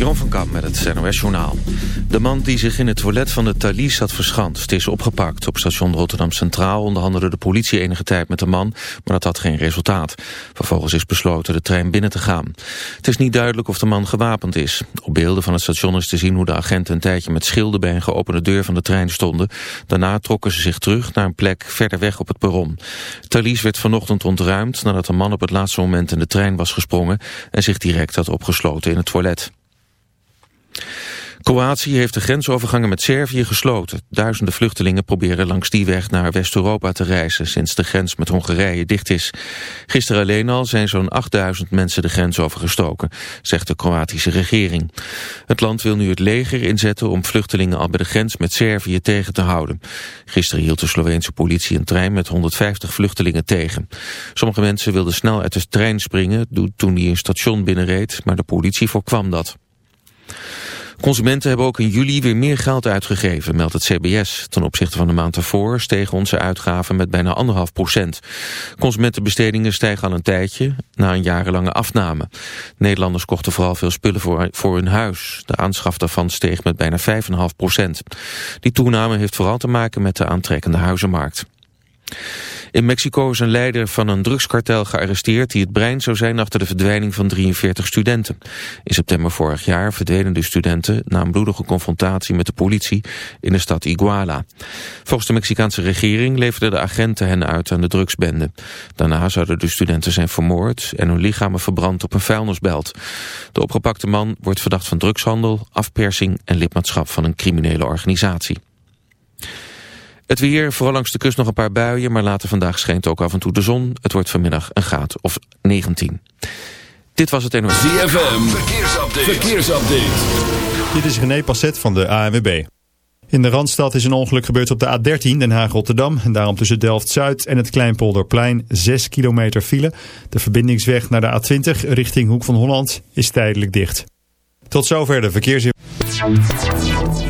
Jon van Kamp met het NOS-journaal. De man die zich in het toilet van de Thalys had verschanst is opgepakt. Op station Rotterdam Centraal onderhandelde de politie enige tijd met de man... maar dat had geen resultaat. Vervolgens is besloten de trein binnen te gaan. Het is niet duidelijk of de man gewapend is. Op beelden van het station is te zien hoe de agenten een tijdje met schilden... bij een geopende deur van de trein stonden. Daarna trokken ze zich terug naar een plek verder weg op het perron. Thalys werd vanochtend ontruimd nadat de man op het laatste moment in de trein was gesprongen... en zich direct had opgesloten in het toilet. Kroatië heeft de grensovergangen met Servië gesloten. Duizenden vluchtelingen proberen langs die weg naar West-Europa te reizen... sinds de grens met Hongarije dicht is. Gisteren alleen al zijn zo'n 8000 mensen de grens overgestoken... zegt de Kroatische regering. Het land wil nu het leger inzetten om vluchtelingen al bij de grens met Servië tegen te houden. Gisteren hield de Sloveense politie een trein met 150 vluchtelingen tegen. Sommige mensen wilden snel uit de trein springen toen die een station binnenreed... maar de politie voorkwam dat. Consumenten hebben ook in juli weer meer geld uitgegeven, meldt het CBS. Ten opzichte van de maand ervoor stegen onze uitgaven met bijna anderhalf procent. Consumentenbestedingen stijgen al een tijdje, na een jarenlange afname. Nederlanders kochten vooral veel spullen voor, voor hun huis. De aanschaf daarvan steeg met bijna 5,5 procent. Die toename heeft vooral te maken met de aantrekkende huizenmarkt. In Mexico is een leider van een drugskartel gearresteerd... die het brein zou zijn achter de verdwijning van 43 studenten. In september vorig jaar verdwenen de studenten... na een bloedige confrontatie met de politie in de stad Iguala. Volgens de Mexicaanse regering leverden de agenten hen uit aan de drugsbende. Daarna zouden de studenten zijn vermoord... en hun lichamen verbrand op een vuilnisbelt. De opgepakte man wordt verdacht van drugshandel, afpersing... en lidmaatschap van een criminele organisatie. Het weer, vooral langs de kust nog een paar buien, maar later vandaag schijnt ook af en toe de zon. Het wordt vanmiddag een graad of 19. Dit was het NOS. ZFM, verkeersupdate. verkeersupdate. Dit is René Passet van de ANWB. In de Randstad is een ongeluk gebeurd op de A13 Den Haag-Rotterdam. En daarom tussen Delft-Zuid en het Kleinpolderplein 6 kilometer file. De verbindingsweg naar de A20 richting Hoek van Holland is tijdelijk dicht. Tot zover de verkeersinformatie.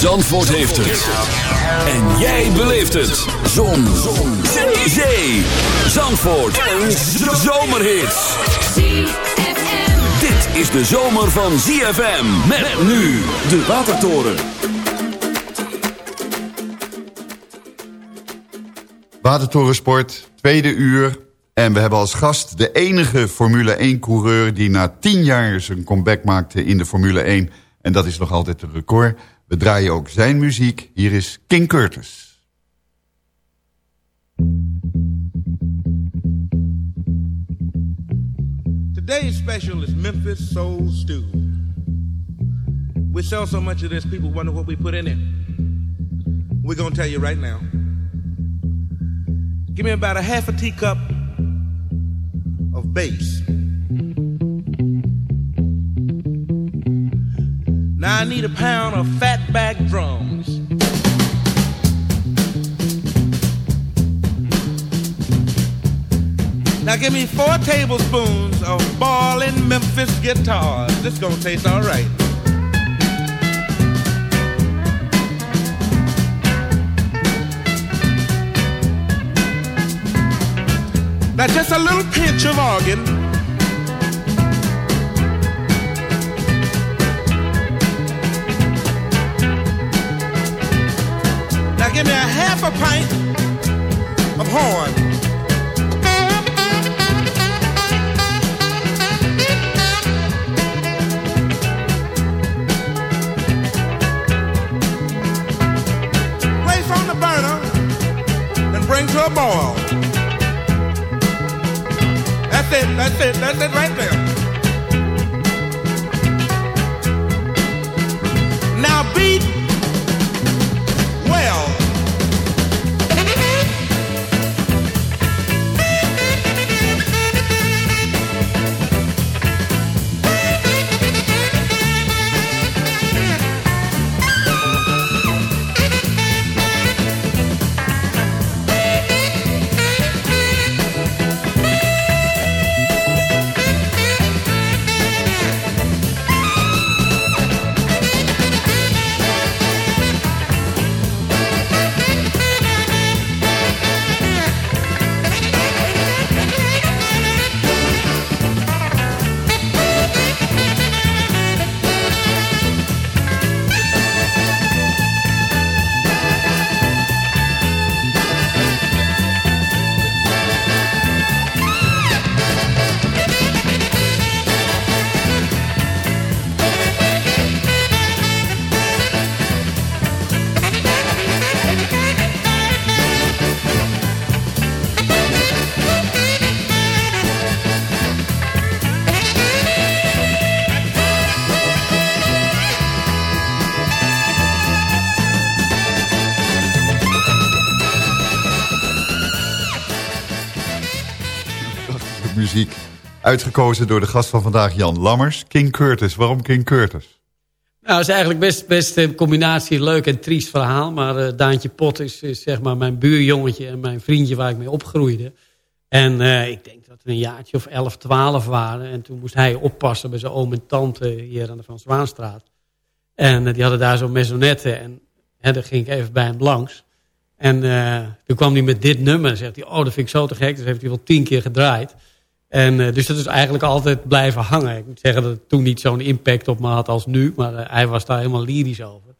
Zandvoort heeft het. En jij beleeft het. Zon. Zon. Zee. Zandvoort. Een zomerhit. Dit is de zomer van ZFM. Met nu de Watertoren. Watertorensport, tweede uur. En we hebben als gast de enige Formule 1-coureur... die na tien jaar zijn comeback maakte in de Formule 1. En dat is nog altijd een record. We draaien ook zijn muziek. Hier is King Curtis. Today's special is Memphis Soul Stew. We sell so much of this, people wonder what we put in it. We're going to tell you right now. Give me about a half a teacup of bass. I need a pound of fatback drums. Now give me four tablespoons of ballin' Memphis guitars. This gonna taste all right. Now just a little pinch of organ half a pint of horn. Place on the burner and bring to a boil. That's it, that's it, that's it right there. Now beat Uitgekozen door de gast van vandaag, Jan Lammers. King Curtis. Waarom King Curtis? Nou, het is eigenlijk best, best een combinatie. Leuk en triest verhaal. Maar eh, Daantje Pot is, zeg maar mijn buurjongetje en mijn vriendje waar ik mee opgroeide. En eh, ik denk dat we een jaartje of 11, 12 waren. En toen moest hij oppassen bij zijn oom en tante hier aan de Van Zwaanstraat. En eh, die hadden daar zo'n maisonnette. En hè, daar ging ik even bij hem langs. En toen kwam hij met dit nummer. Zegt hij, oh, dat vind ik zo te gek. Dus heeft hij wel tien keer gedraaid. En eh, dus dat is eigenlijk altijd blijven hangen. Ik moet zeggen dat het toen niet zo'n impact op me had als nu. Maar eh, hij was daar helemaal lyrisch over.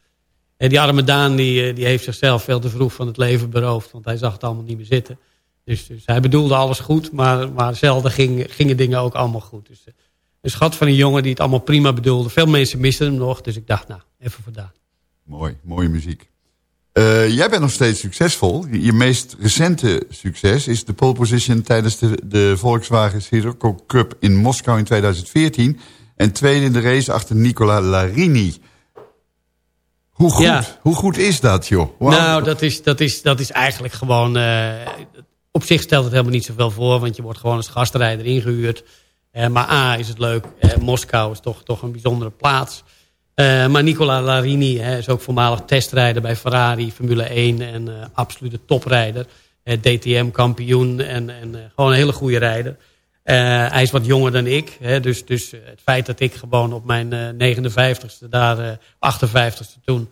En die arme Daan die, eh, die heeft zichzelf veel te vroeg van het leven beroofd. Want hij zag het allemaal niet meer zitten. Dus, dus hij bedoelde alles goed. Maar, maar zelden ging, gingen dingen ook allemaal goed. Dus een schat van een jongen die het allemaal prima bedoelde. Veel mensen misten hem nog. Dus ik dacht, nou, even voor Daan. Mooi, mooie muziek. Eh, jij bent nog steeds succesvol. Je meest recente succes is de pole position tijdens de, de Volkswagen Sirocco Cup in Moskou in 2014. En tweede in de race achter Nicola Larini. Hoe goed, Ja. hoe goed is dat, joh? Nou, dat is, dat, is, dat is eigenlijk gewoon... eh, op zich stelt het helemaal niet zoveel voor... want je wordt gewoon als gastrijder ingehuurd. Eh, maar A, is het leuk. Moskou is toch, toch een bijzondere plaats. Eh, maar Nicola Larini hè, is ook voormalig testrijder bij Ferrari, Formule 1... en eh, absolute toprijder. Eh, DTM-kampioen en, en gewoon een hele goede rijder. Hij is wat jonger dan ik. Hè, dus dus het feit dat ik gewoon op mijn eh 59ste, daar eh 58ste toen...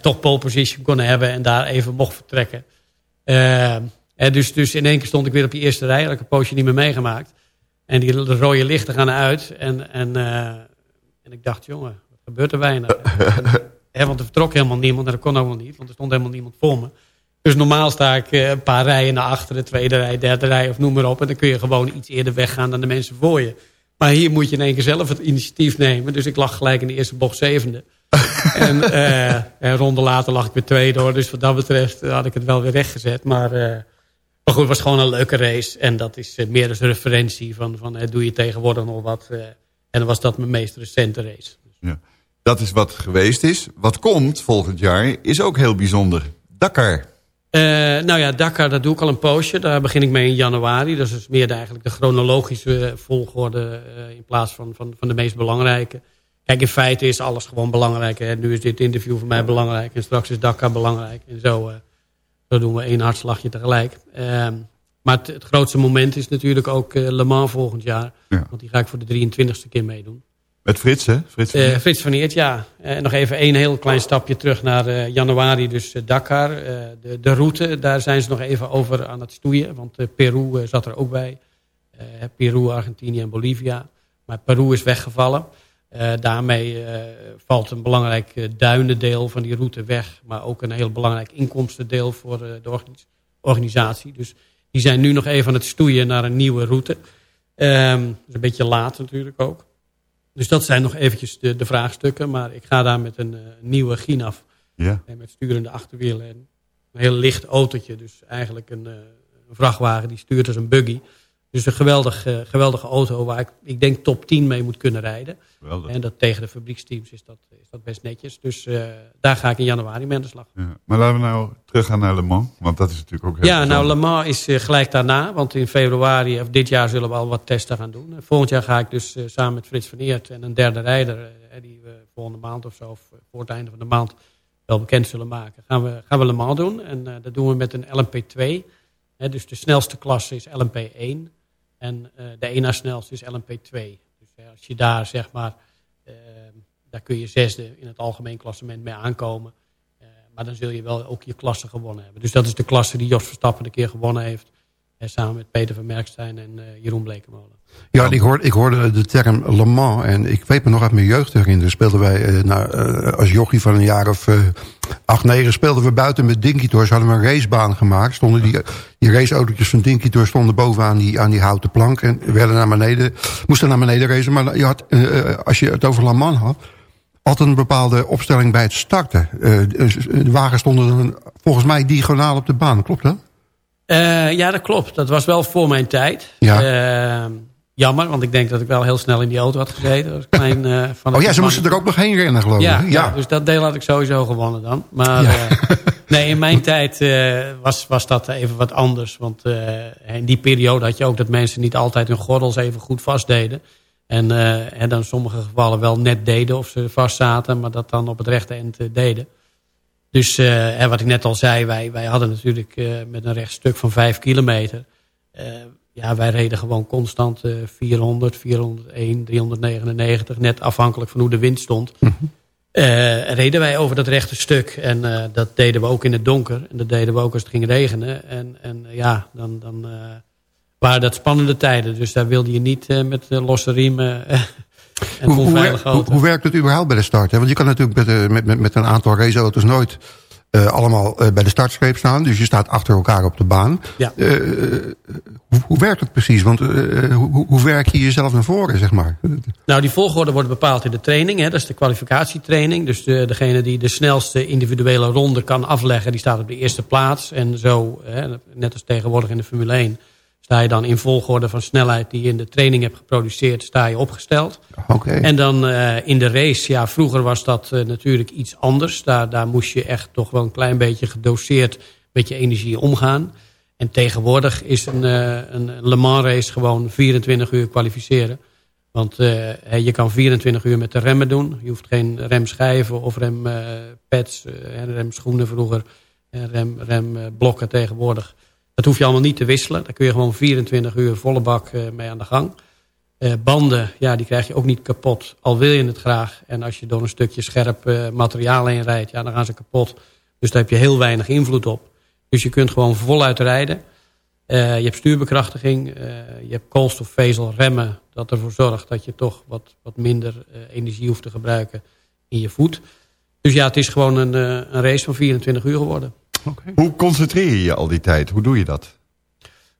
toch pole position kon hebben en daar even mocht vertrekken. En dus, dus in één keer stond ik weer op die eerste rij. Had ik een poosje niet meer meegemaakt. En die de rode lichten gaan uit. En, en, en ik dacht, jongen, gebeurt er weinig? Want er vertrok helemaal niemand. En dat kon ook wel niet, want er stond helemaal niemand voor me. Dus normaal sta ik eh, een paar rijen naar achteren, tweede rij, derde rij of noem maar op. En dan kun je gewoon iets eerder weggaan dan de mensen voor je. Maar hier moet je in één keer zelf het initiatief nemen. Dus ik lag gelijk in de eerste bocht zevende. en eh, een ronde later lag ik weer tweede hoor. Dus wat dat betreft had ik het wel weer rechtgezet. Maar, eh, maar goed, het was gewoon een leuke race. En dat is eh, meer als referentie van, van doe je tegenwoordig nog wat. en dan was dat mijn meest recente race. Ja. Dat is wat geweest is. Wat komt volgend jaar is ook heel bijzonder. Dakar. Eh, nou ja, Dakar, dat doe ik al een poosje. Daar begin ik mee in januari. Dat is dus meer de, eigenlijk de chronologische volgorde eh, in plaats van, van, van de meest belangrijke. Kijk, in feite is alles gewoon belangrijk. Hè. Nu is dit interview voor mij belangrijk en straks is Dakar belangrijk. En zo, eh, zo doen we één hartslagje tegelijk. Ehm, maar het, het grootste moment is natuurlijk ook eh, Le Mans volgend jaar. Ja. Want die ga ik voor de 23ste keer meedoen. Met Frits, hè? Frits van Eh, Eert. Frits van Eert, ja. Eh, nog even één heel klein stapje terug naar eh, januari, dus Dakar. De, de route, daar zijn ze nog even over aan het stoeien. Want Peru zat er ook bij. Peru, Argentinië en Bolivia. Maar Peru is weggevallen. Daarmee valt een belangrijk eh, duinendeel van die route weg. Maar ook een heel belangrijk inkomstendeel voor de organis- organisatie. Dus die zijn nu nog even aan het stoeien naar een nieuwe route. Dat is een beetje laat natuurlijk ook. Dus dat zijn nog eventjes de, de vraagstukken. Maar ik ga daar met een eh, nieuwe Ginaf. Ja. En met sturende achterwielen. En een heel licht autootje. Dus eigenlijk een, eh, een vrachtwagen die stuurt als een buggy. Dus een geweldig, eh, geweldige auto waar ik, ik denk top 10 mee moet kunnen rijden. Geweldig. En dat tegen de fabrieksteams is dat, is dat best netjes. Dus eh, daar ga ik in januari mee aan de slag. Ja. Maar laten we nou teruggaan naar Le Mans. Want dat is natuurlijk ook heel Ja, nou Le. Mans is eh, gelijk daarna. Want in februari of dit jaar zullen we al wat testen gaan doen. En volgend jaar ga ik dus samen met Frits van Eert en een derde rijder... die we volgende maand of zo, of voor het einde van de maand... wel bekend zullen maken. Gaan we, gaan we Le Mans doen. En dat doen we met een LMP2. Hè, dus de snelste klasse is LMP1. En eh, de na snelste is LMP2. Dus eh, als je daar zeg maar... eh, daar kun je zesde in het algemeen klassement mee aankomen. Maar dan zul je wel ook je klasse gewonnen hebben. Dus dat is de klasse die Jos Verstappen een keer gewonnen heeft. Samen met Peter van Merkstein en eh, Jeroen Blekemolen. Ja, ik hoorde, ik hoorde de term Le Mans en ik weet me nog uit mijn jeugd herinneren. Speelden wij eh, nou, eh, als jochie van een jaar of acht, negen speelden we buiten met Dinky Tours. Hadden we een racebaan gemaakt. Stonden die, die raceautootjes van Dinky Tours stonden bovenaan die, aan die houten plank. En werden naar beneden, moesten naar beneden racen. Maar je had, als je het over Le Mans had, altijd een bepaalde opstelling bij het starten. Eh, de wagens stonden volgens mij diagonaal op de baan. Klopt dat? Eh, ja, dat klopt. Dat was wel voor mijn tijd. Ja. Eh, jammer, want ik denk dat ik wel heel snel in die auto had gezeten. Klein, eh, van Oh ja, ze moesten er ook nog heen rennen geloof ik. Ja, dus dat deel had ik sowieso gewonnen dan. Maar Ja. nee, in mijn tijd was, was dat even wat anders. Want in die periode had je ook dat mensen niet altijd hun gordels even goed vastdeden. En, en dan in sommige gevallen wel net deden of ze vast zaten, maar dat dan op het rechte eind deden. Dus eh, en wat ik net al zei, wij, wij hadden natuurlijk eh, met een rechtstuk van 5 kilometer. eh, ja, wij reden gewoon constant eh 400, 401, 399. Net afhankelijk van hoe de wind stond. Eh, reden wij over dat rechte stuk. En dat deden we ook in het donker. En dat deden we ook als het ging regenen. En, en ja, dan, dan waren dat spannende tijden. Dus daar wilde je niet met losse riemen en Hoe, hoe, werkt het überhaupt bij de start? Hè? Want je kan natuurlijk met, eh, met, met, met een aantal raceauto's nooit eh, allemaal eh, bij de startstreep staan. Dus je staat achter elkaar op de baan. Ja. Hoe, hoe werkt het precies? Want hoe, hoe- hoe werk je jezelf naar voren, zeg maar? Nou, die volgorde wordt bepaald in de training. Hè. Dat is de kwalificatietraining. Dus de, degene die de snelste individuele ronde kan afleggen... die staat op de eerste plaats. En zo, hè, net als tegenwoordig in de Formule 1... sta je dan in volgorde van snelheid die je in de training hebt geproduceerd... sta je opgesteld. Oké. En dan eh, in de race, ja, vroeger was dat eh, natuurlijk iets anders. Daar, daar moest je echt toch wel een klein beetje gedoseerd met je energie omgaan. En tegenwoordig is een, eh, een Le Mans race gewoon 24 uur kwalificeren. Want je kan 24 uur met de remmen doen. Je hoeft geen remschijven of rempads, en remschoenen vroeger. En rem, remblokken tegenwoordig. Dat hoef je allemaal niet te wisselen. Daar kun je gewoon 24 uur volle bak eh, mee aan de gang. Eh, banden, ja, die krijg je ook niet kapot. Al wil je het graag. En als je door een stukje scherp eh, materiaal heen rijdt, ja, dan gaan ze kapot. Dus daar heb je heel weinig invloed op. Dus je kunt gewoon voluit rijden. Je hebt stuurbekrachtiging. je hebt koolstofvezel remmen. Dat ervoor zorgt dat je toch wat, wat minder energie hoeft te gebruiken in je voet. Dus ja, het is gewoon een, een race van 24 uur geworden. Hoe concentreer je je al die tijd? Hoe doe je dat?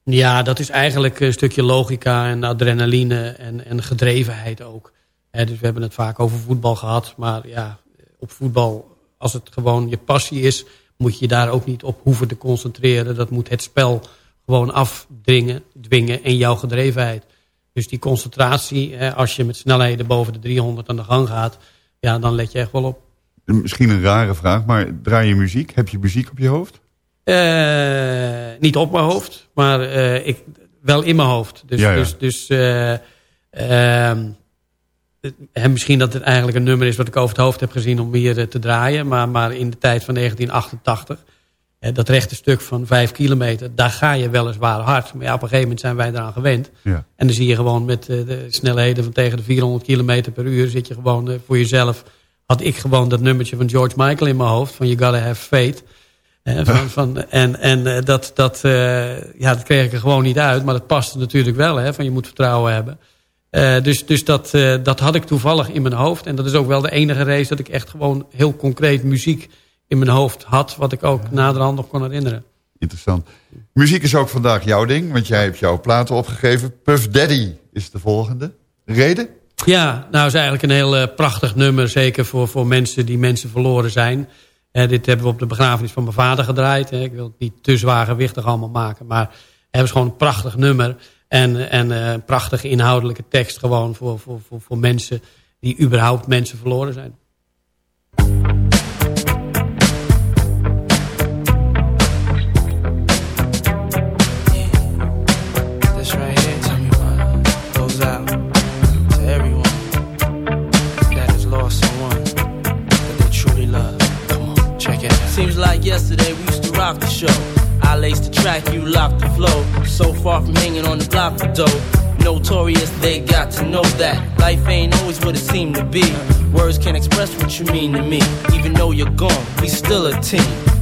Ja, dat is eigenlijk een stukje logica en adrenaline en, en gedrevenheid ook. Dus we hebben het vaak over voetbal gehad. Maar ja, op voetbal, als het gewoon je passie is... moet je daar ook niet op hoeven te concentreren. Dat moet het spel gewoon afdringen dwingen en jouw gedrevenheid. Dus die concentratie, als je met snelheden boven de 300 aan de gang gaat... ja, dan let je echt wel op. Misschien een rare vraag, maar draai je muziek? Heb je muziek op je hoofd? Eh, niet op mijn hoofd, maar eh, ik, wel in mijn hoofd. Dus, Ja, ja. dus, dus eh, ehm, en misschien dat het eigenlijk een nummer is wat ik over het hoofd heb gezien om hier te draaien. Maar, maar in de tijd van 1988, eh, dat rechte stuk van vijf kilometer, daar ga je weliswaar hard. Maar ja, op een gegeven moment zijn wij eraan gewend. Ja. En dan zie je gewoon met de snelheden van tegen de 400 kilometer per uur... zit je gewoon voor jezelf... had ik gewoon dat nummertje van George Michael in mijn hoofd... van You Gotta Have Faith. Eh, van, van, en en eh, dat, dat, eh, ja, dat kreeg ik er gewoon niet uit. Maar dat paste natuurlijk wel. Hè, van je moet vertrouwen hebben. Dus dus dat, dat had ik toevallig in mijn hoofd. En dat is ook wel de enige race dat ik echt gewoon heel concreet muziek in mijn hoofd had. Wat ik ook naderhand nog kon herinneren. Interessant. Muziek is ook vandaag jouw ding, want jij hebt jouw platen opgegeven. Puff Daddy is de volgende. Reden? Ja, nou is eigenlijk een heel eh, prachtig nummer. Zeker voor, voor mensen die mensen verloren zijn. Dit hebben we op de begrafenis van mijn vader gedraaid. Hè. Ik wil het niet te zwaargewichtig allemaal maken. Maar hebben ze gewoon een prachtig nummer. En, en eh, een prachtige inhoudelijke tekst gewoon voor, voor, voor, voor mensen die überhaupt mensen verloren zijn. Rock the show. I laced the track, you locked the flow. So far from hanging on the block for dough. Notorious, they got to know that life ain't always what it seemed to be. Words can't express what you mean to me. Even though you're gone, we still a team.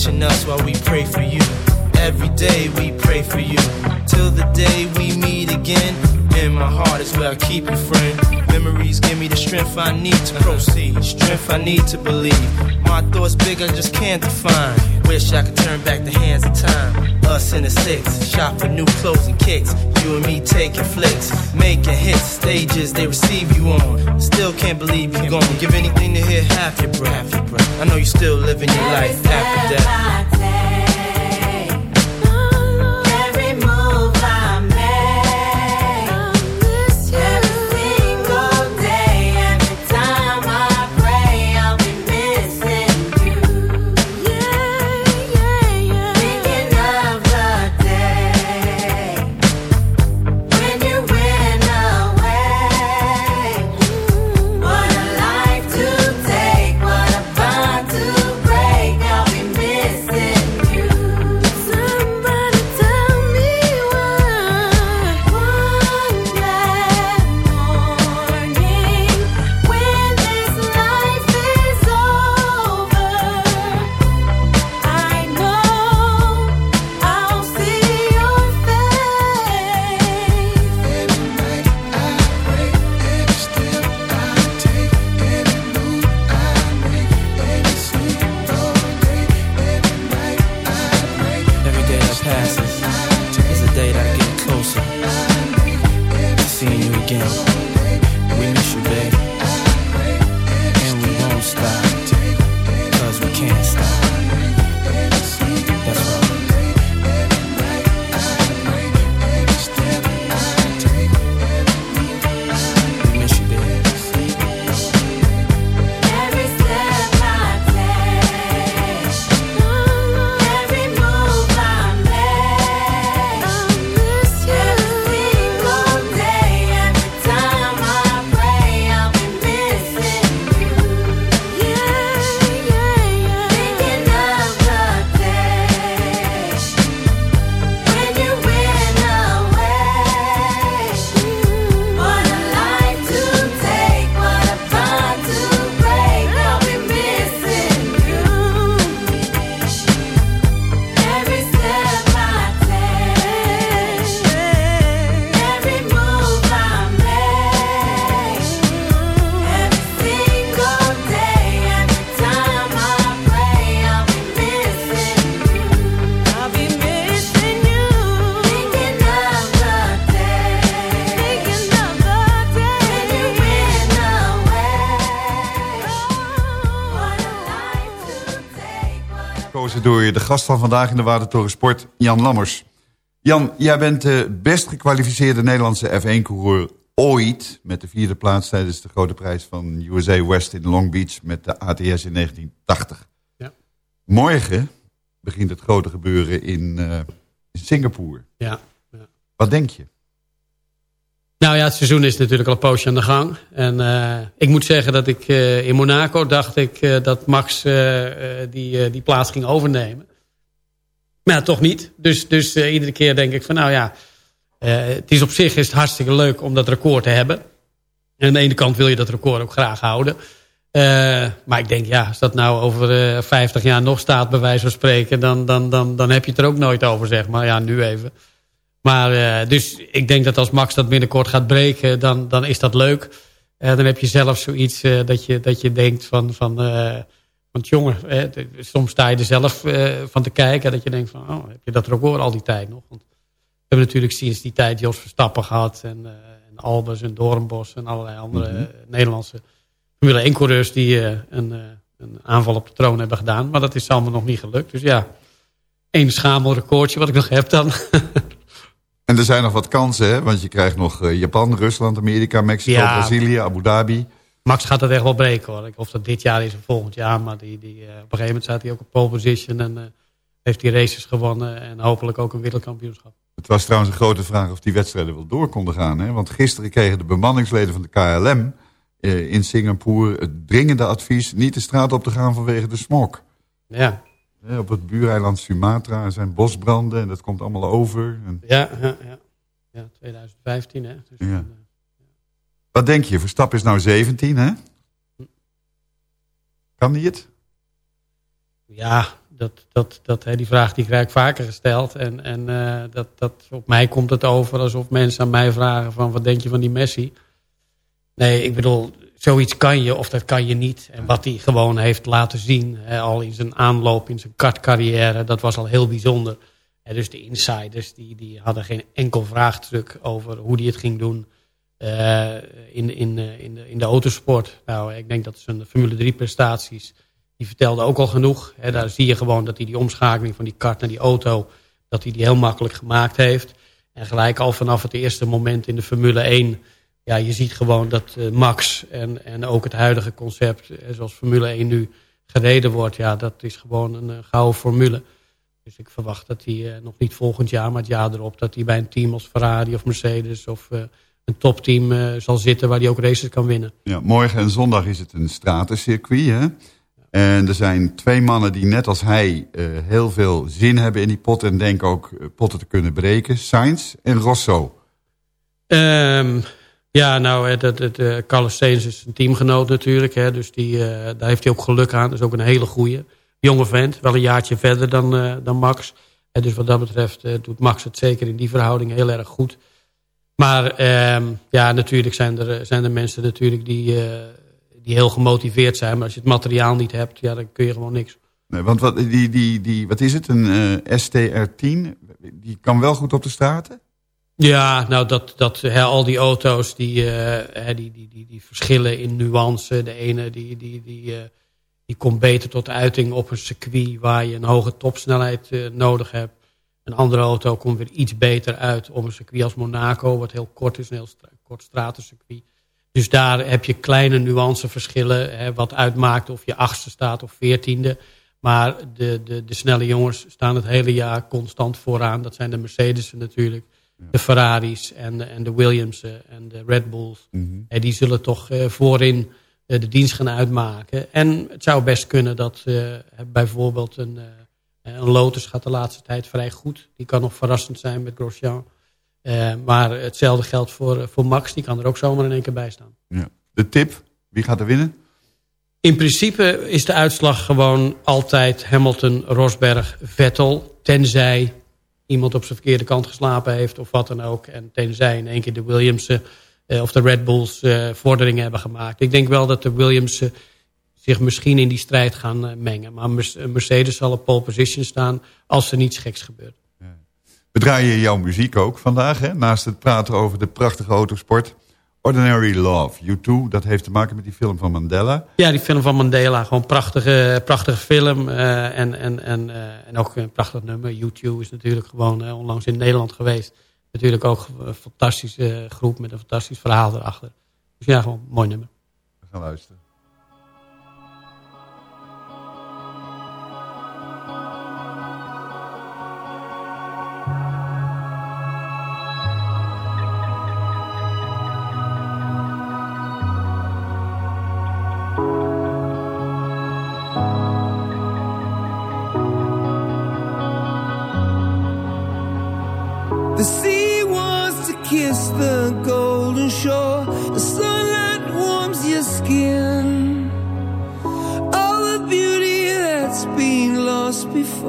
Watching us while we pray for you. Every day we pray for you, till the day we meet again. In my heart is where I keep you, friend. Memories give me the strength I need to proceed, strength I need to believe. My thoughts big, I just can't define. Wish I could turn back the hands of time. Us in the six, shop for new clothes and kicks. You and me taking flicks, making hits, stages they receive you on. Still can't believe you're gone. Give anything to hear half your breath. I know you're still living your life after death. Gast van vandaag in de Watertoren Sport, Jan Lammers. Jan, jij bent de best gekwalificeerde Nederlandse F1-coureur ooit... met de vierde plaats tijdens de grote prijs van USA West in Long Beach... met de ATS in 1980. Ja. Morgen begint het grote gebeuren in, eh, in Singapore. Ja. Wat denk je? Nou ja, het seizoen is natuurlijk al een poosje aan de gang. En eh, ik moet zeggen dat ik eh, in Monaco dacht ik dat Max die, die plaats ging overnemen. Maar toch niet. Dus, dus eh, iedere keer denk ik van nou ja, eh, het is op zich is het hartstikke leuk om dat record te hebben. En aan de ene kant wil je dat record ook graag houden. Eh, maar ik denk ja, als dat nou over eh 50 jaar nog staat bij wijze van spreken... Dan, dan, dan, dan heb je het er ook nooit over zeg maar. Ja, nu even. Maar dus ik denk dat als Max dat binnenkort gaat breken, dan, dan is dat leuk. Dan heb je zelf zoiets dat, je, dat je denkt van... van want jongen, d- soms sta je er zelf eh, van te kijken. Dat je denkt van, oh, heb je dat record al die tijd nog? Want we hebben natuurlijk sinds die tijd Jos Verstappen gehad. En, eh, en Albers en Doornbos en allerlei andere eh, Nederlandse Formule 1 coureurs die eh, een, een aanval op de troon hebben gedaan. Maar dat is allemaal nog niet gelukt. Dus ja, één schamel recordje wat ik nog heb dan. En er zijn nog wat kansen, hè? want je krijgt nog Japan, Rusland, Amerika, Mexico, Ja. Brazilië, Abu Dhabi. Max gaat dat echt wel breken hoor. Of dat dit jaar is of volgend jaar. Maar die, die, eh, op een gegeven moment staat hij ook op pole position. En eh, heeft hij races gewonnen. En hopelijk ook een wereldkampioenschap. Het was trouwens een grote vraag of die wedstrijden wel door konden gaan. Hè? Want gisteren kregen de bemanningsleden van de KLM eh, in Singapore het dringende advies niet de straat op te gaan vanwege de smog. Ja, op het buureiland Sumatra zijn bosbranden en dat komt allemaal over. En, ja, ja. ja. ja 2015 hè. Dus, Ja. Wat denk je? Verstappen is nou 17, hè? Kan die het? Ja, dat, dat, dat, hè, die vraag die krijg ik vaker gesteld. En, en eh, dat, dat, op mij komt het over alsof mensen aan mij vragen van wat denk je van die Messi? Nee, ik bedoel, zoiets kan je of dat kan je niet. En wat hij gewoon heeft laten zien, hè, al in zijn aanloop, in zijn kartcarrière, dat was al heel bijzonder. En dus de insiders, die, die hadden geen enkel vraagstuk over hoe hij het ging doen eh, in, in, in, de, in de autosport. Nou, ik denk dat zijn Formule 3 prestaties, die vertelden ook al genoeg. Hè, daar zie je gewoon dat hij die omschakeling van die kart naar die auto, dat hij die heel makkelijk gemaakt heeft. En gelijk al vanaf het eerste moment in de Formule 1, ja, je ziet gewoon dat eh, Max en, en ook het huidige concept, eh, zoals Formule 1 nu gereden wordt, ja, dat is gewoon een eh, gouden formule. Dus ik verwacht dat hij nog niet volgend jaar, maar het jaar erop... dat hij bij een team als Ferrari of Mercedes of een topteam eh, zal zitten... waar hij ook races kan winnen. Ja, morgen en zondag is het een stratencircuit. Hè? En er zijn twee mannen die net als hij eh, heel veel zin hebben in die pot... en denken ook eh, potten te kunnen breken. Sainz en Rosso. Ehm, ja, nou, dat, dat, Carlos Sainz is een teamgenoot natuurlijk. Hè, dus die, daar heeft hij ook geluk aan. Dat is ook een hele goeie. Jonge vent, wel een jaartje verder dan, dan Max. En dus wat dat betreft doet Max het zeker in die verhouding heel erg goed. Maar ehm, ja, natuurlijk zijn er, zijn er mensen natuurlijk die, eh, die heel gemotiveerd zijn. Maar als je het materiaal niet hebt, ja, dan kun je gewoon niks. Nee, want wat, die, die, die, wat is het, een eh, STR10? Die kan wel goed op de straten? Ja, nou dat, dat al die auto's die, eh, die, die, die, die verschillen in nuance. De ene die, die, die, eh, die komt beter tot uiting op een circuit waar je een hoge topsnelheid eh, nodig hebt. Een andere auto komt weer iets beter uit op een circuit als Monaco, wat heel kort is, een heel stra kort stratencircuit. Dus daar heb je kleine nuanceverschillen, hè, wat uitmaakt of je achtste staat of veertiende. Maar de, de, de snelle jongens staan het hele jaar constant vooraan. Dat zijn de Mercedes'en natuurlijk, de Ferraris en, de- en de Williamsen en de Red Bulls. En die zullen toch eh, voorin eh, de dienst gaan uitmaken. En het zou best kunnen dat eh, bijvoorbeeld een, een Lotus gaat de laatste tijd vrij goed. Die kan nog verrassend zijn met Grosjean. Eh, maar hetzelfde geldt voor, voor Max. Die kan er ook zomaar in één keer bij staan. Ja. De tip, wie gaat er winnen? In principe is de uitslag gewoon altijd Hamilton, Rosberg, Vettel. Tenzij iemand op zijn verkeerde kant geslapen heeft of wat dan ook. En tenzij in één keer de Williamsen eh, of de Red Bulls eh, vorderingen hebben gemaakt. Ik denk wel dat de Williamsen zich misschien in die strijd gaan eh, mengen. Maar Mer- Mercedes zal op pole position staan als er niets geks gebeurt. We draaien jouw muziek ook vandaag, hè? naast het praten over de prachtige autosport. Ordinary Love, U2, dat heeft te maken met die film van Mandela. Ja, die film van Mandela, gewoon prachtige, prachtige film. eh, en, en, en, eh, en ook een prachtig nummer. YouTube is natuurlijk gewoon eh, onlangs in Nederland geweest. Natuurlijk ook een fantastische groep met een fantastisch verhaal erachter. Dus ja, gewoon een mooi nummer. We gaan luisteren.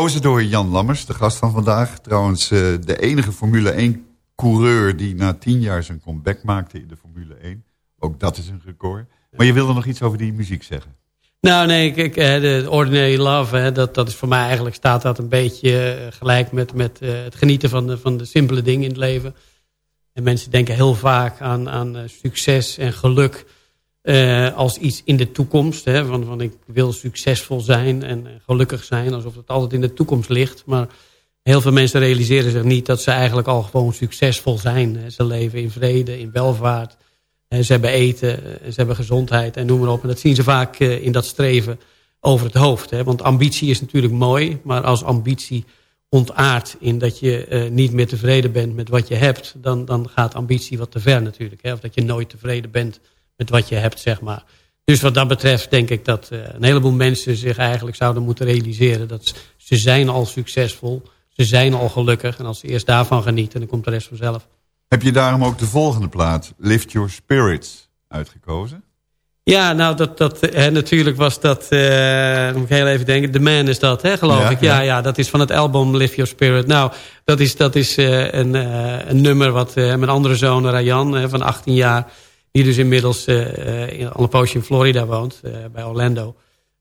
gekozen door Jan Lammers, de gast van vandaag. Trouwens, eh, de enige Formule 1 coureur die na tien jaar zijn comeback maakte in de Formule 1. Ook dat is een record. Maar je wilde nog iets over die muziek zeggen. Nou nee, kijk, eh, de Ordinary Love, hè, dat, dat is voor mij eigenlijk staat dat een beetje eh, gelijk met, met het genieten van de, van de simpele dingen in het leven. En mensen denken heel vaak aan, aan succes en geluk eh, als iets in de toekomst. Hè, van, van ik wil succesvol zijn en eh, gelukkig zijn, alsof het altijd in de toekomst ligt. Maar heel veel mensen realiseren zich niet dat ze eigenlijk al gewoon succesvol zijn. hè. Ze leven in vrede, in welvaart. En ze hebben eten, eh, ze hebben gezondheid en noem maar op. En dat zien ze vaak in dat streven over het hoofd. Hè? Want ambitie is natuurlijk mooi, maar als ambitie ontaart in dat je niet meer tevreden bent met wat je hebt, dan, dan gaat ambitie wat te ver natuurlijk. Hè? Of dat je nooit tevreden bent met wat je hebt, zeg maar. Dus wat dat betreft denk ik dat eh, een heleboel mensen zich eigenlijk zouden moeten realiseren dat ze- zijn al succesvol, ze zijn al gelukkig. En als ze eerst daarvan genieten, dan komt de rest vanzelf. Heb je daarom ook de volgende plaat, Lift Your Spirits, uitgekozen? Ja, nou, dat, dat, hè, natuurlijk was dat, eh moet ik heel even denken, The Man is dat, hè, geloof Ja, ik. Ja, ja. ja. dat is van het album Lift Your Spirit. Nou, dat is, dat is eh, een, een nummer wat mijn andere zoon, Rayan, van 18 jaar, die dus inmiddels eh, eh, in- al een poosje in Florida woont, eh, bij Orlando.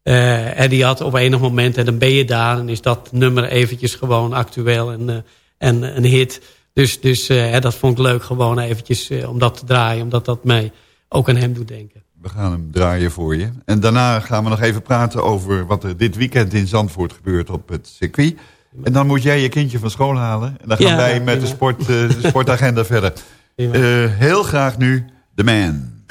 En die had op enig moment, en dan ben je daar, en is dat nummer eventjes gewoon actueel en, en een hit. Dus, dus dat vond ik leuk gewoon eventjes om dat te draaien, omdat dat mij ook aan hem doet denken. We gaan hem draaien voor je. En daarna gaan we nog even praten over wat er dit weekend in Zandvoort gebeurt op het circuit. En dan moet jij je kindje van school halen. En dan gaan Ja, wij met prima. de, sport, de sportagenda verder. Heel graag nu The Man.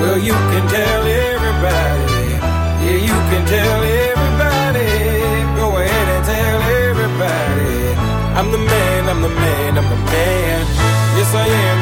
Well, you can tell everybody. Yeah, you can tell everybody. Go ahead and tell everybody. I'm the man, I'm the man, I'm the man. Yes, I am.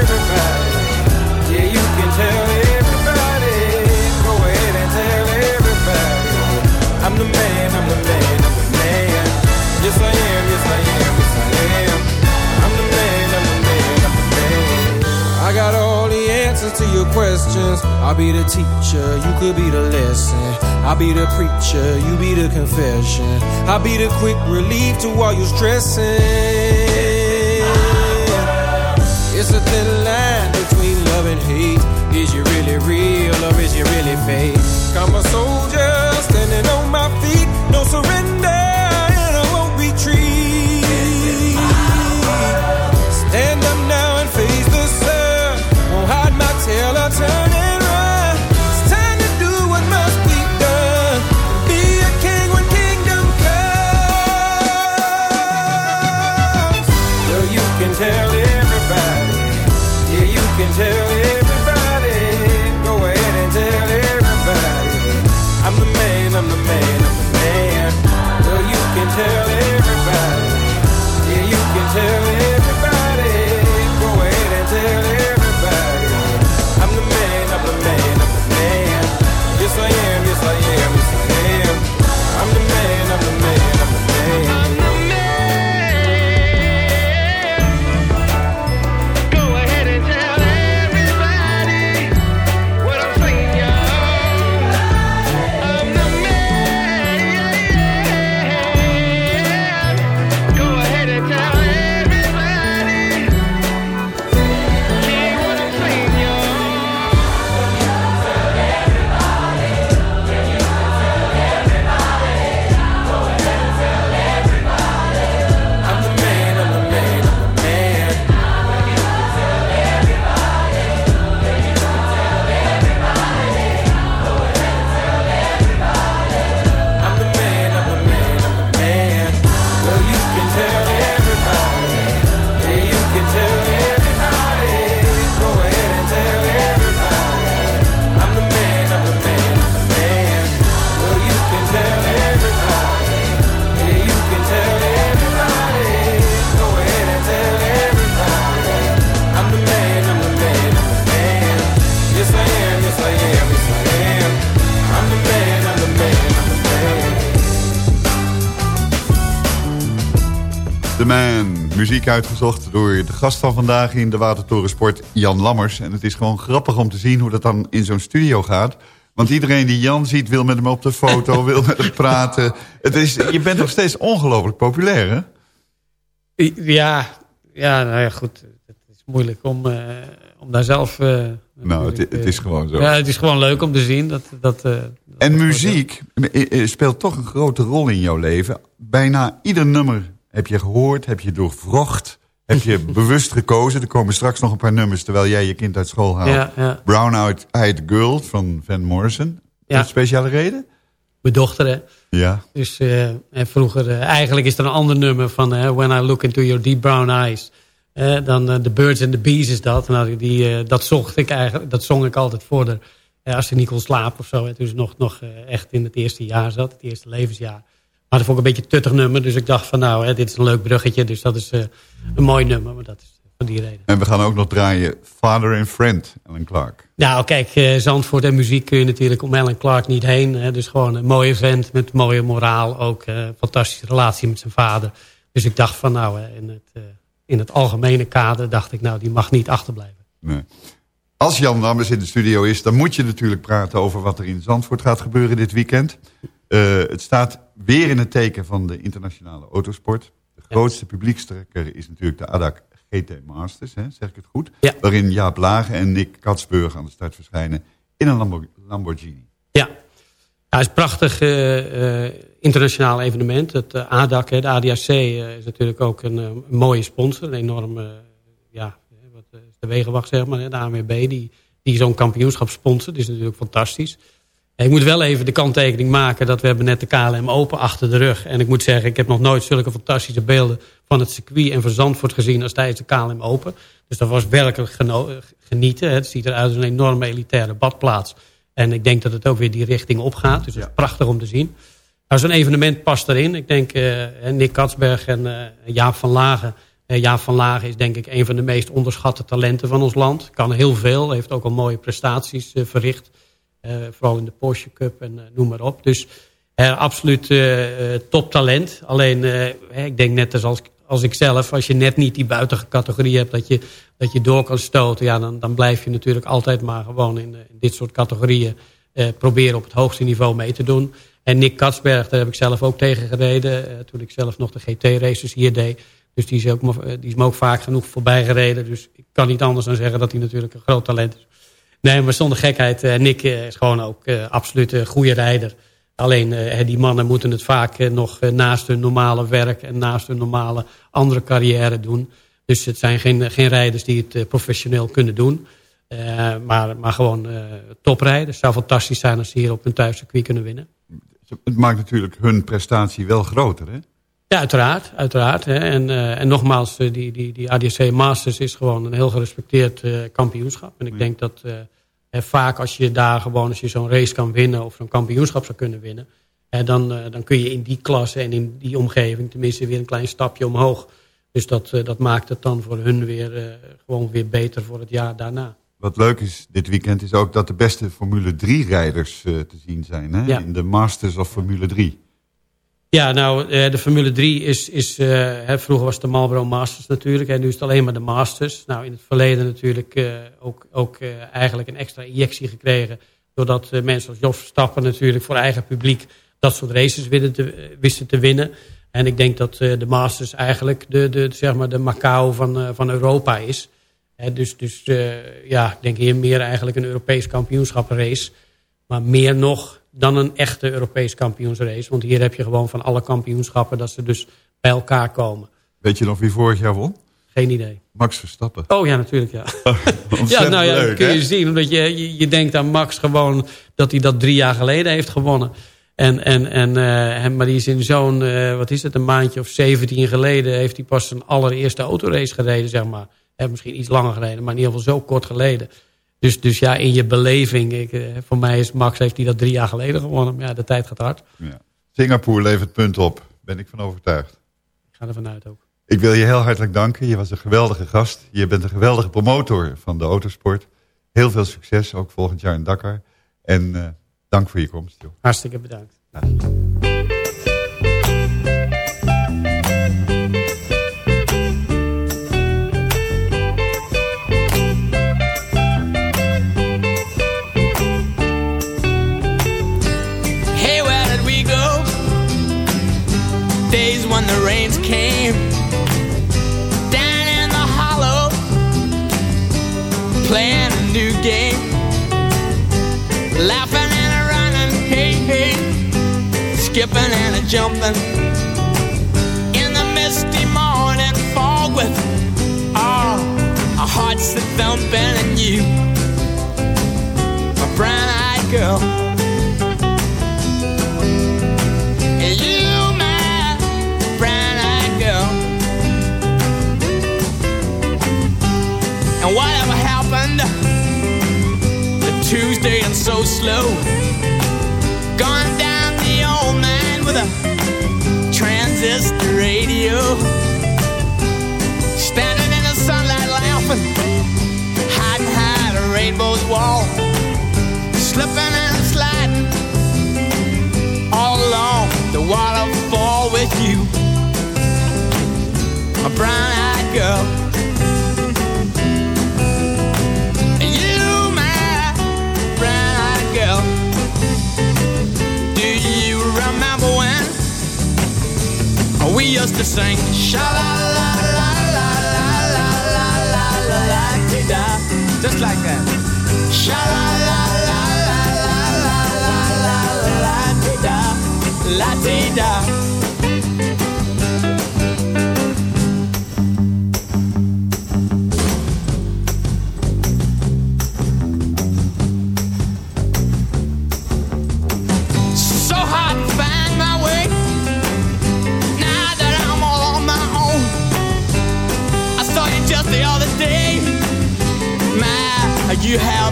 The man, I'm the man, I'm the man. Yes, I am, yes, I am, yes, I am. I'm the man, I'm the man, I'm the man. I got all the answers to your questions. I'll be the teacher, you could be the lesson. I'll be the preacher, you be the confession. I'll be the quick relief to all your stressing. It's a thin line between love and hate. Is you really real or is you really fake? I'm a soldier standing on my muziek uitgezocht door de gast van vandaag in de Watertorensport, Jan Lammers. En het is gewoon grappig om te zien hoe dat dan in zo'n studio gaat. Want iedereen die Jan ziet wil met hem op de foto, wil met hem praten. Het is, je bent nog steeds ongelooflijk populair, hè? Ja, ja, nou ja, goed. Het is moeilijk om, eh, om daar zelf... eh, Nou, het, het eh, is gewoon zo. Ja, het is gewoon leuk om te zien. Dat, dat, eh, En muziek eh, eh, speelt toch een grote rol in jouw leven. Bijna ieder nummer heb je gehoord, heb je doorvrocht, heb je bewust gekozen. Er komen straks nog een paar nummers terwijl jij je kind uit school haalt. Ja, ja. Brown Eyed- Eyed Girl van Van Morrison. Ja. Een speciale reden? Mijn dochter, hè. Ja. Dus eh, en vroeger, eh, eigenlijk is er een ander nummer van When I Look Into Your Deep Brown Eyes. Eh, dan The Birds and the Bees is dat. Nou, die, dat, zocht ik eigenlijk, dat zong ik altijd voor de, als ze niet kon slapen of zo. Hè, toen ze nog, nog echt in het eerste jaar zat, het eerste levensjaar. Maar dat vond ik een beetje een tuttig nummer. Dus ik dacht van nou, hè, dit is een leuk bruggetje. Dus dat is eh, een mooi nummer. Maar dat is van die reden. En we gaan ook nog draaien Father and Friend, Ellen Clark. Nou, kijk, eh, Zandvoort en muziek kun je natuurlijk om Alan Clark niet heen. Hè. Dus gewoon een mooie vent met mooie moraal. Ook eh, fantastische relatie met zijn vader. Dus ik dacht van nou, in, het, eh, in het algemene kader dacht ik nou, die mag niet achterblijven. Nee. Als Jan Lammers in de studio is, dan moet je natuurlijk praten over wat er in Zandvoort gaat gebeuren dit weekend. Eh, het staat weer in het teken van de internationale autosport. De grootste publiekstrekker is natuurlijk de ADAC GT Masters, hè, zeg ik het goed? Ja. Waarin Jaap Lage en Nick Katsburg aan de start verschijnen in een Lambo- Lamborghini. Ja, ja het is een prachtig eh, eh, internationaal evenement. Het ADAC, hè, de ADAC, is natuurlijk ook een, een mooie sponsor. Een enorme, ja, wat de wegenwacht zeg maar, hè, de ANWB, die, die zo'n kampioenschap sponsort. is natuurlijk fantastisch. Ik moet wel even de kanttekening maken dat we hebben net de KLM Open achter de rug. En ik moet zeggen, ik heb nog nooit zulke fantastische beelden van het circuit en van Zandvoort gezien als tijdens de KLM Open. Dus dat was werkelijk genieten. Het ziet eruit als een enorme elitaire badplaats. En ik denk dat het ook weer die richting opgaat. Dus het is prachtig om te zien. Nou, zo'n evenement past erin. Ik denk eh, Nick Katsberg en eh, Jaap van Lagen. Eh, Jaap van Lagen is denk ik een van de meest onderschatte talenten van ons land. Kan heel veel. Heeft ook al mooie prestaties verricht. Eh, vooral in de Porsche Cup en eh, noem maar op. Dus eh, absoluut toptalent. Alleen, ik denk net als, als ik zelf, als je net niet die buitencategorie hebt, dat je, dat je door kan stoten, ja, dan, dan blijf je natuurlijk altijd maar gewoon in, in dit soort categorieën proberen op het hoogste niveau mee te doen. En Nick Katsberg, daar heb ik zelf ook tegen gereden, toen ik zelf nog de GT-races hier deed. Dus die is, ook, die is me ook vaak genoeg voorbij gereden. Dus ik kan niet anders dan zeggen dat hij natuurlijk een groot talent is. Nee, maar zonder gekheid. eh, Nick eh, is gewoon ook eh, absoluut een goede rijder. Alleen die mannen moeten het vaak nog naast hun normale werk... en naast hun normale andere carrière doen. Dus het zijn geen, geen rijders die het professioneel kunnen doen. Maar, maar gewoon toprijden. Het zou fantastisch zijn als ze hier op hun thuiscircuit kunnen winnen. Het maakt natuurlijk hun prestatie wel groter, hè? Ja, uiteraard. uiteraard hè. En, eh, en nogmaals, eh, die, die, die ADAC Masters is gewoon een heel gerespecteerd eh, kampioenschap. En ik denk dat vaak als je daar gewoon, als je zo'n race kan winnen... of zo'n kampioenschap zou kunnen winnen... eh, dan, dan kun je in die klasse en in die omgeving tenminste weer een klein stapje omhoog. Dus dat, dat maakt het dan voor hun weer, gewoon weer beter voor het jaar daarna. Wat leuk is dit weekend is ook dat de beste Formule 3-rijders te zien zijn. Hè? Ja. In de Masters of Formule 3. Ja, nou, eh, de Formule 3 is... is eh, vroeger was het de Marlboro Masters natuurlijk. En nu is het alleen maar de Masters. Nou, in het verleden natuurlijk eh, ook, ook eigenlijk een extra injectie gekregen. Doordat mensen als Jos Verstappen natuurlijk voor eigen publiek... dat soort races wisten te, winnen. En ik denk dat de Masters eigenlijk de, de, zeg maar de Macau van, van Europa is. Dus dus ja, ik denk hier meer eigenlijk een Europees kampioenschappenrace. Maar meer nog dan een echte Europees kampioensrace. Want hier heb je gewoon van alle kampioenschappen dat ze dus bij elkaar komen. Weet je nog wie vorig jaar won? Geen idee. Max Verstappen. Oh ja, natuurlijk ja. Ja, nou ja, dat kun hè? je zien. Omdat je, je, je denkt aan Max gewoon dat hij dat drie jaar geleden heeft gewonnen. En, en, en, eh, maar die is in zo'n, eh, wat is het, een maandje of 17 geleden... heeft hij pas zijn allereerste autorace gereden, zeg maar. Hè, misschien iets langer geleden, maar in ieder geval zo kort geleden. Dus, dus ja, in je beleving, ik, eh, voor mij is Max heeft hij dat drie jaar geleden gewonnen. Maar ja, de tijd gaat hard. Ja. Singapore levert punt op. Ben ik van overtuigd. Ik ga er vanuit ook. Ik wil je heel hartelijk danken. Je was een geweldige gast. Je bent een geweldige promotor van de autosport. Heel veel succes, ook volgend jaar in Dakar. En eh, dank voor je komst. Joh. Hartstikke bedankt.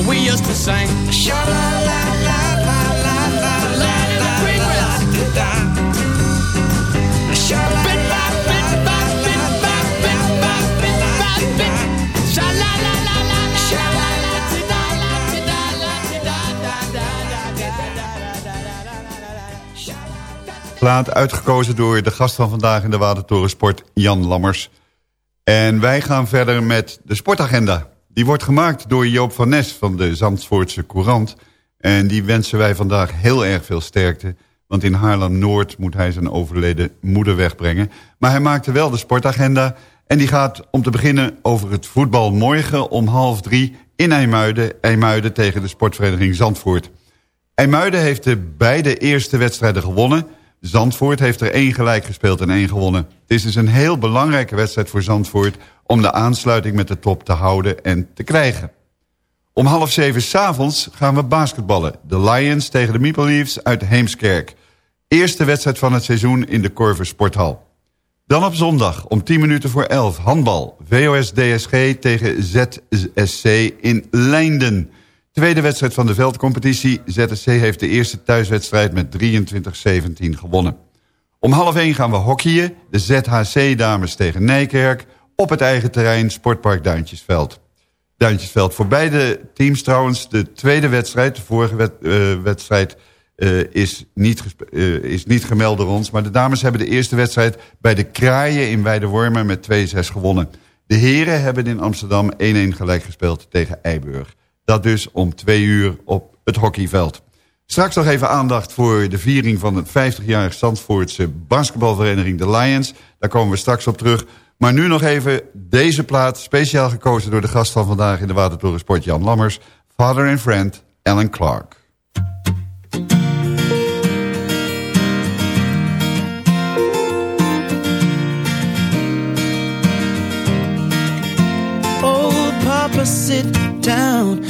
Oh, we used to sing? Sha la la la la la la Sha la la la la la la la la la la la la plaat uitgekozen door de gast van vandaag in de Watertoren Sport, Jan Lammers. En wij gaan verder met de sportagenda. Die wordt gemaakt door Joop van Nes van de Zandvoortse Courant. En die wensen wij vandaag heel erg veel sterkte. Want in Haarlem-Noord moet hij zijn overleden moeder wegbrengen. Maar hij maakte wel de sportagenda. En die gaat om te beginnen over het voetbal morgen om half drie in IJmuiden. IJmuiden tegen de sportvereniging Zandvoort. IJmuiden heeft de beide eerste wedstrijden gewonnen. Zandvoort heeft er één gelijk gespeeld en één gewonnen. Het is een heel belangrijke wedstrijd voor Zandvoort... om de aansluiting met de top te houden en te krijgen. Om half zeven s'avonds gaan we basketballen. De Lions tegen de Maple Leafs uit Heemskerk. Eerste wedstrijd van het seizoen in de Corver Sporthal. Dan op zondag om 10 minuten voor 11 handbal. VOS DSG tegen ZSC in Leinden. Tweede wedstrijd van de veldcompetitie. ZSC heeft de eerste thuiswedstrijd met 23-17 gewonnen. Om half 1 gaan we hockeyen. De ZHC-dames tegen Nijkerk. Op het eigen terrein Sportpark Duintjesveld. Duintjesveld voor beide teams trouwens. De tweede wedstrijd, de vorige eh, wedstrijd... eh, is, niet eh, is niet gemeld door ons. Maar de dames hebben de eerste wedstrijd bij de Kraaien in Weidewormen met 2-6 gewonnen. De heren hebben in Amsterdam 1-1 gelijk gespeeld tegen Eiburg. Dat dus om twee uur op het hockeyveld. Straks nog even aandacht voor de viering van het 50-jarig Zandvoortse basketbalvereniging de Lions. Daar komen we straks op terug. Maar nu nog even deze plaat, speciaal gekozen door de gast van vandaag in de Watertoren Sport Jan Lammers. Father and Friend, Alan Clark. Oh, Papa, sit down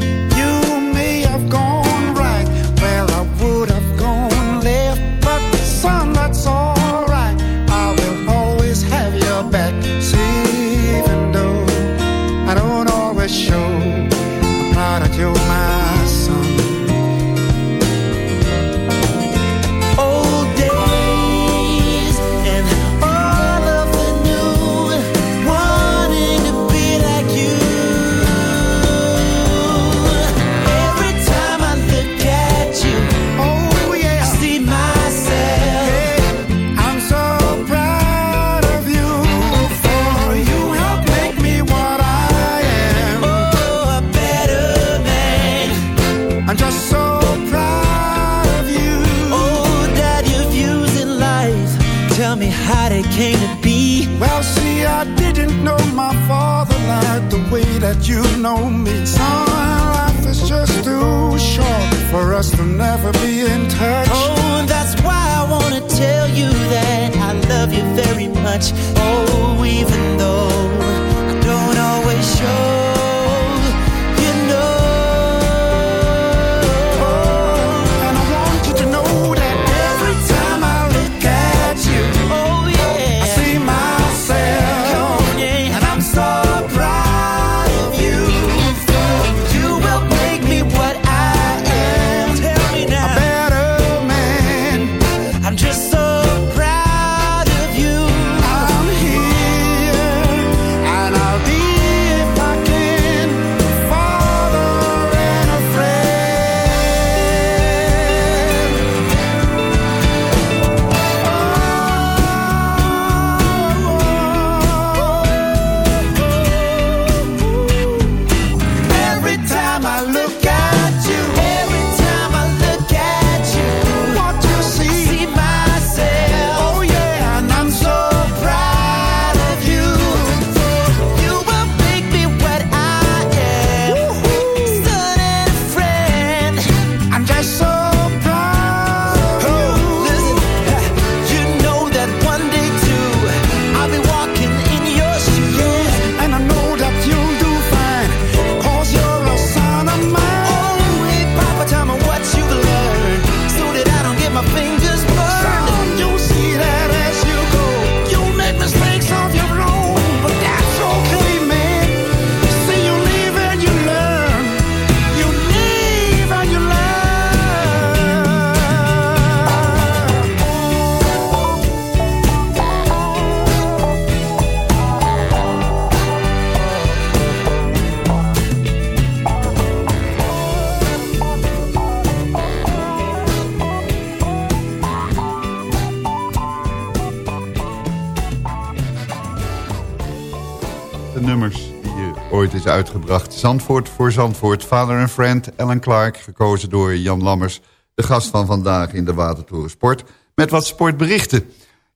Time I look at Zandvoort voor Zandvoort, Father and Friend, Ellen Clark... gekozen door Jan Lammers, de gast van vandaag in de Watertoren Sport... met wat sportberichten.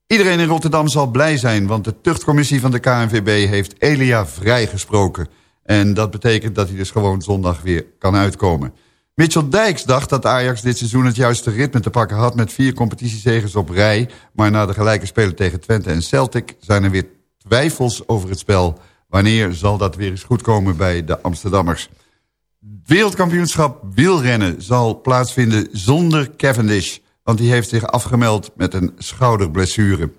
Iedereen in Rotterdam zal blij zijn... want de tuchtcommissie van de KNVB heeft Elia vrijgesproken. En dat betekent dat hij dus gewoon zondag weer kan uitkomen. Mitchell Dijks dacht dat Ajax dit seizoen het juiste ritme te pakken had... met vier competitiezegers op rij. Maar na de gelijke spelen tegen Twente en Celtic... zijn er weer twijfels over het spel. Wanneer zal dat weer eens goed komen bij de Amsterdammers? Wereldkampioenschap wielrennen zal plaatsvinden zonder Cavendish... want die heeft zich afgemeld met een schouderblessure.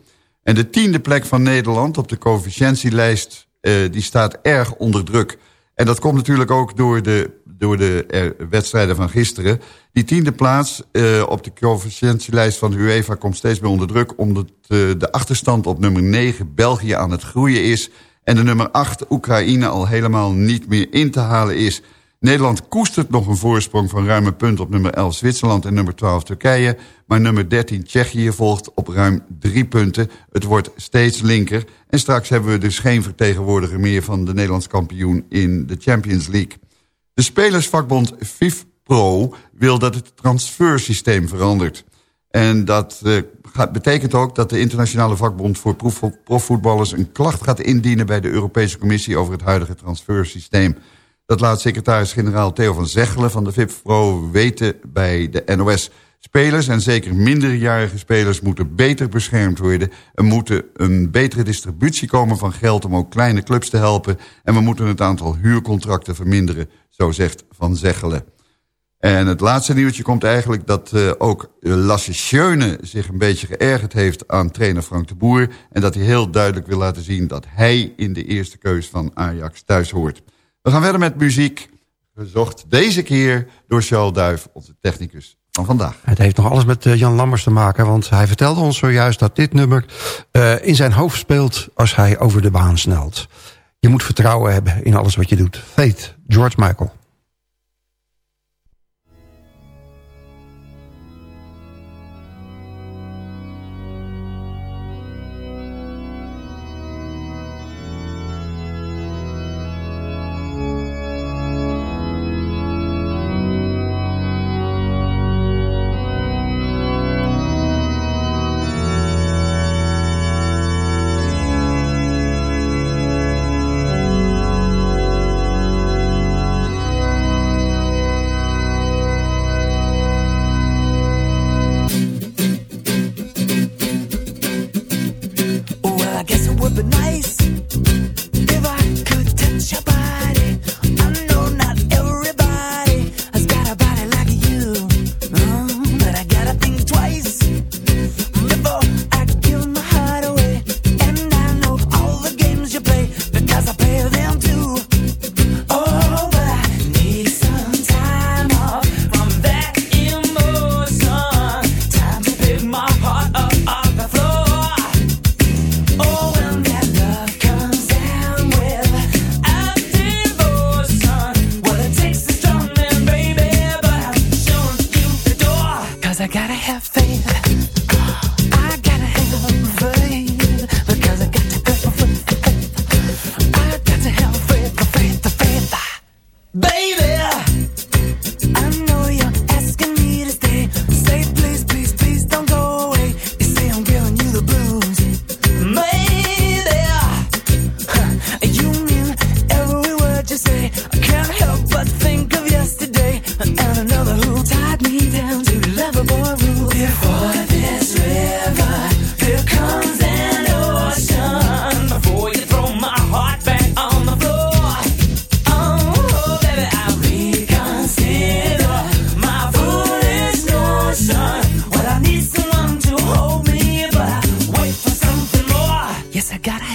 En de tiende plek van Nederland op de coëfficiëntielijst... eh, die staat erg onder druk. En dat komt natuurlijk ook door de, door de eh, wedstrijden van gisteren. Die tiende plaats eh, op de coëfficiëntielijst van de UEFA... komt steeds meer onder druk... omdat eh, de achterstand op nummer 9 België aan het groeien is... en de nummer 8 Oekraïne al helemaal niet meer in te halen is... Nederland koestert nog een voorsprong van ruim een punt op nummer 11 Zwitserland en nummer 12 Turkije. Maar nummer 13 Tsjechië volgt op ruim drie punten. Het wordt steeds linker. En straks hebben we dus geen vertegenwoordiger meer van de Nederlands kampioen in de Champions League. De spelersvakbond FIFPro wil dat het transfersysteem verandert. En dat gaat, betekent ook dat de internationale vakbond voor profvoetballers... een klacht gaat indienen bij de Europese Commissie over het huidige transfersysteem. Dat laat secretaris-generaal Theo van Zegelen van de FIFPro weten bij de NOS. Spelers en zeker minderjarige spelers moeten beter beschermd worden. Er moeten een betere distributie komen van geld om ook kleine clubs te helpen. En we moeten het aantal huurcontracten verminderen, zo zegt Van Zegelen. En het laatste nieuwtje komt eigenlijk dat uh, ook Lasse Schöne zich een beetje geërgerd heeft aan trainer Frank de Boer. En dat hij heel duidelijk wil laten zien dat hij in de eerste keus van Ajax thuis hoort. We gaan verder met muziek, gezocht deze keer door Charles Duif, onze technicus van vandaag. Het heeft nog alles met uh, Jan Lammers te maken, want hij vertelde ons zojuist dat dit nummer in zijn hoofd speelt als hij over de baan snelt. Je moet vertrouwen hebben in alles wat je doet. Fate, George Michael.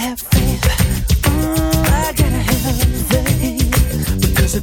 Have faith. Mm, I gotta have faith. Because I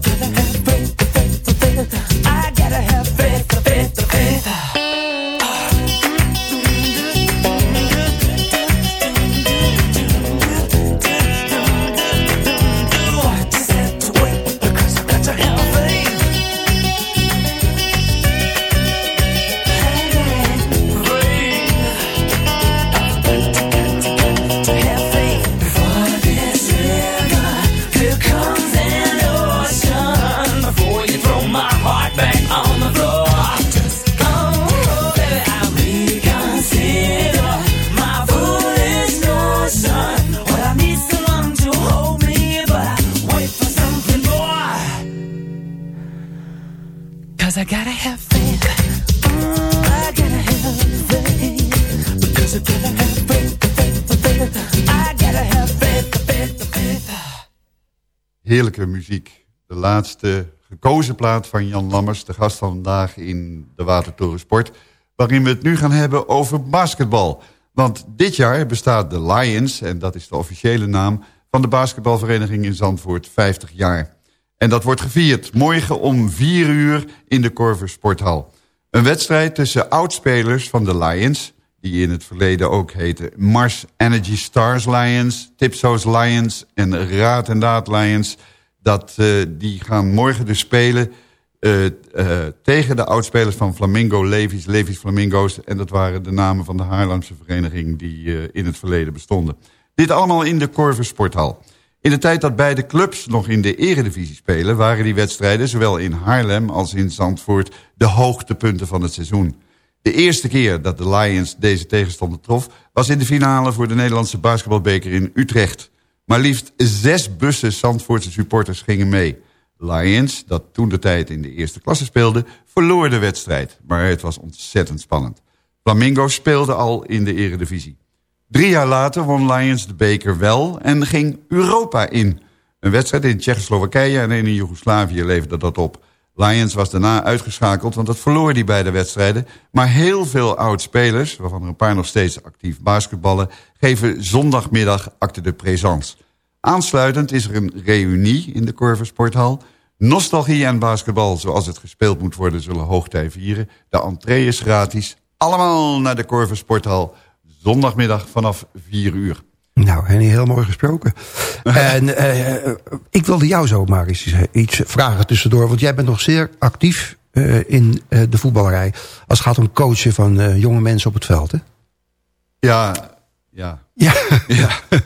gekozen plaat van Jan Lammers, de gast van vandaag in de Watertoren Sport. Waarin we het nu gaan hebben over basketbal. Want dit jaar bestaat de Lions, en dat is de officiële naam... van de basketbalvereniging in Zandvoort 50 jaar. En dat wordt gevierd morgen om 4 uur in de Corver Sporthal. Een wedstrijd tussen oudspelers van de Lions... die in het verleden ook heten Mars Energy Stars Lions... Tipso's Lions en Raad en Daad Lions... Dat, eh, die gaan morgen dus spelen eh, eh, tegen de oudspelers van Flamingo Levi's, Levi's Flamingo's. En dat waren de namen van de Haarlemse vereniging die in het verleden bestonden. Dit allemaal in de Corver Sporthal. In de tijd dat beide clubs nog in de eredivisie spelen... waren die wedstrijden zowel in Haarlem als in Zandvoort... de hoogtepunten van het seizoen. De eerste keer dat de Lions deze tegenstander trof... was in de finale voor de Nederlandse basketbalbeker in Utrecht. Maar liefst zes bussen Zandvoortse supporters gingen mee. Lions, dat toen de tijd in de eerste klasse speelde... verloor de wedstrijd, maar het was ontzettend spannend. Flamingo speelde al in de eredivisie. Drie jaar later won Lions de beker wel en ging Europa in. Een wedstrijd in Tsjechoslowakije en in Joegoslavië leverde dat op. Lions was daarna uitgeschakeld, want dat verloor die beide wedstrijden. Maar heel veel oud-spelers, waarvan er een paar nog steeds actief basketballen... geven zondagmiddag acte de présence. Aansluitend is er een reunie in de Corver Sporthal. Nostalgie en basketbal, zoals het gespeeld moet worden, zullen hoogtij vieren. De entree is gratis. Allemaal naar de Corver Sporthal. Zondagmiddag vanaf 4 uur. Nou, Henny, heel mooi gesproken. en eh, ik wilde jou zo maar eens iets vragen tussendoor. Want jij bent nog zeer actief eh, in eh, de voetballerij. Als het gaat om coachen van eh, jonge mensen op het veld, hè? Ja, ja. Ja. ja.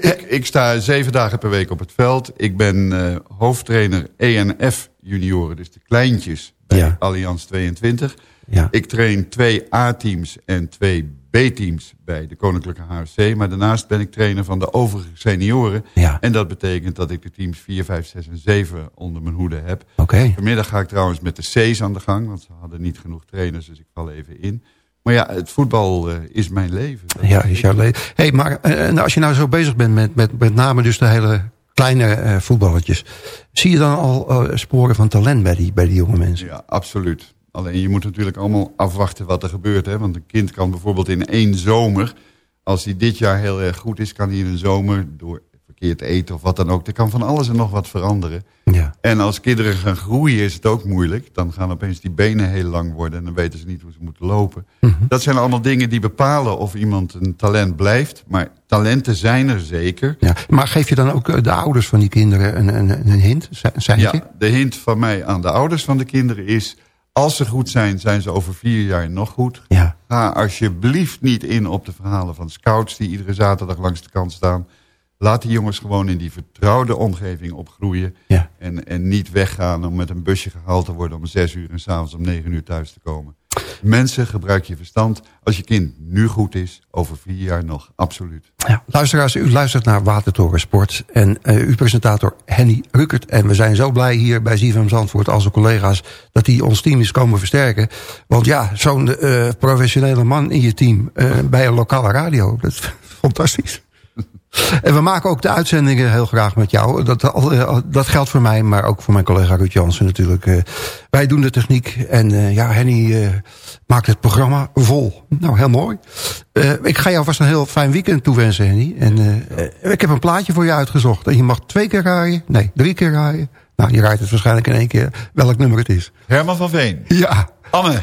ik, ik sta zeven dagen per week op het veld. Ik ben eh, hoofdtrainer ENF junioren, dus de kleintjes bij Ja. Allianz 22. Ja. Ik train twee A-teams en twee B-teams bij de Koninklijke HFC. Maar daarnaast ben ik trainer van de overige senioren. Ja. En dat betekent dat ik de teams 4, 5, 6 en 7 onder mijn hoede heb. Oké. Vanmiddag ga ik trouwens met de C's aan de gang. Want ze hadden niet genoeg trainers, dus ik val even in. Maar ja, het voetbal eh, is mijn leven. Dat Ja, is jouw leven. Hey, maar eh, als je nou zo bezig bent met, met, met name dus de hele kleine eh, voetballetjes. Zie je dan al sporen van talent bij die, bij die jonge mensen? Ja, absoluut. Alleen je moet natuurlijk allemaal afwachten wat er gebeurt. Hè? Want een kind kan bijvoorbeeld in één zomer... als hij dit jaar heel erg goed is... kan hij in een zomer door verkeerd eten of wat dan ook... er kan van alles en nog wat veranderen. Ja. En als kinderen gaan groeien is het ook moeilijk. Dan gaan opeens die benen heel lang worden... en dan weten ze niet hoe ze moeten lopen. Dat zijn allemaal dingen die bepalen of iemand een talent blijft. Maar talenten zijn er zeker. Ja. Maar geef je dan ook eh, de ouders van die kinderen een, een, een hint? Ja, de hint van mij aan de ouders van de kinderen is... als ze goed zijn, zijn ze over vier jaar nog goed. Ja. Ga alsjeblieft niet in op de verhalen van scouts... die iedere zaterdag langs de kant staan. Laat die jongens gewoon in die vertrouwde omgeving opgroeien. Ja. En, en niet weggaan om met een busje gehaald te worden... om zes uur en s'avonds om negen uur thuis te komen. Mensen, gebruik je verstand. Als je kind nu goed is, over vier jaar nog. Absoluut. Ja, luisteraars, u luistert naar Watertoren Sport. En eh, uw presentator Henny Rukert. En we zijn zo blij hier bij ZFM Zandvoort als de collega's... dat die ons team is komen versterken. Want ja, zo'n eh, professionele man in je team... eh, bij een lokale radio, dat is fantastisch. En we maken ook de uitzendingen heel graag met jou. Dat, eh, dat geldt voor mij, maar ook voor mijn collega Ruud Jansen natuurlijk. Eh, Wij doen de techniek en eh, ja, Henny eh, maakt het programma vol. Nou, heel mooi. Eh, ik ga jou vast een heel fijn weekend toewensen, Henny. En eh, eh, ik heb een plaatje voor je uitgezocht. En je mag twee keer raaien. Nee, drie keer raaien. Nou, je rijdt het waarschijnlijk in één keer welk nummer het is. Herman van Veen. Ja. Anne.